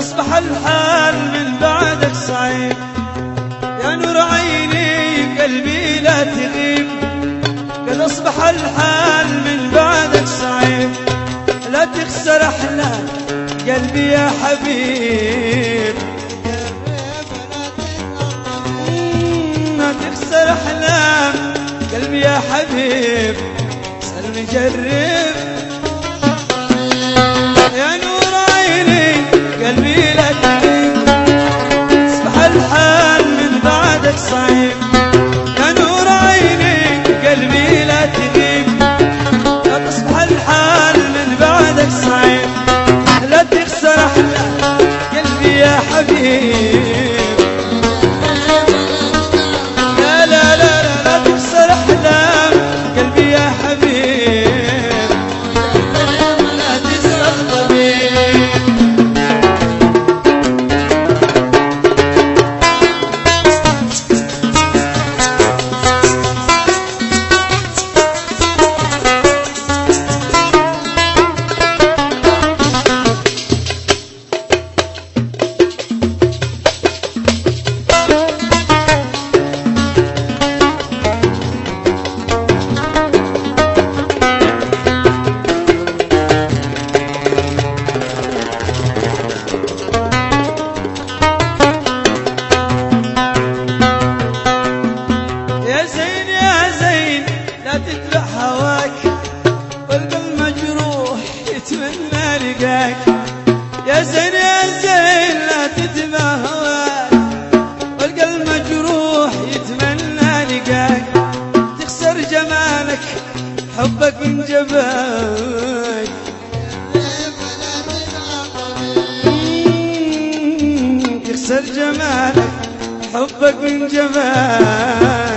أصبح الحال من بعدك صعيب. يا نور عيني قلبي لا تغيب. قد أصبح الحال من بعدك صعيب. لا تخسر أحلام قلبي يا حبيب. تخسر أحلام قلبي يا حبيب. سل مجرب يتمنى لقاك يا زين يا زين لا تتبع هواك والقلب مجروح يتمنى لقاك تخسر جمالك حبك من جباك تخسر جمالك حبك من جمالك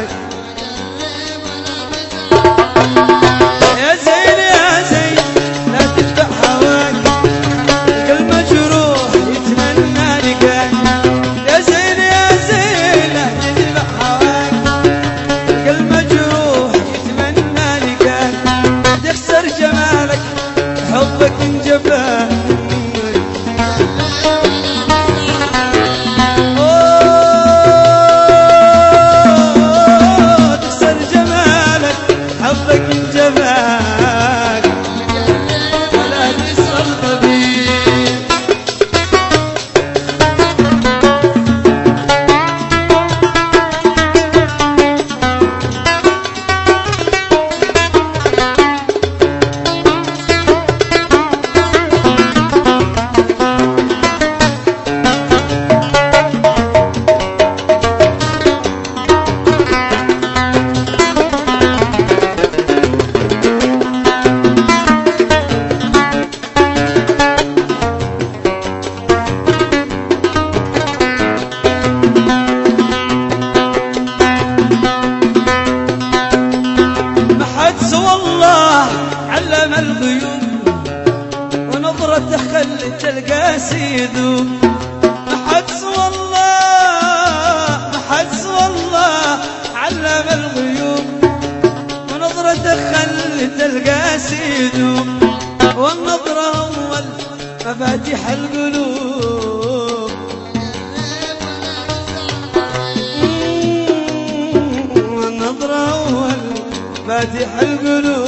ونظرة خل تلقى سيدوب ما حد سوى الله ما حد سوى الله علم الغيوب. ونظرة خل تلقى سيدوب والنظرة أول مفاتيح القلوب. والنظرة أول فاتح القلوب.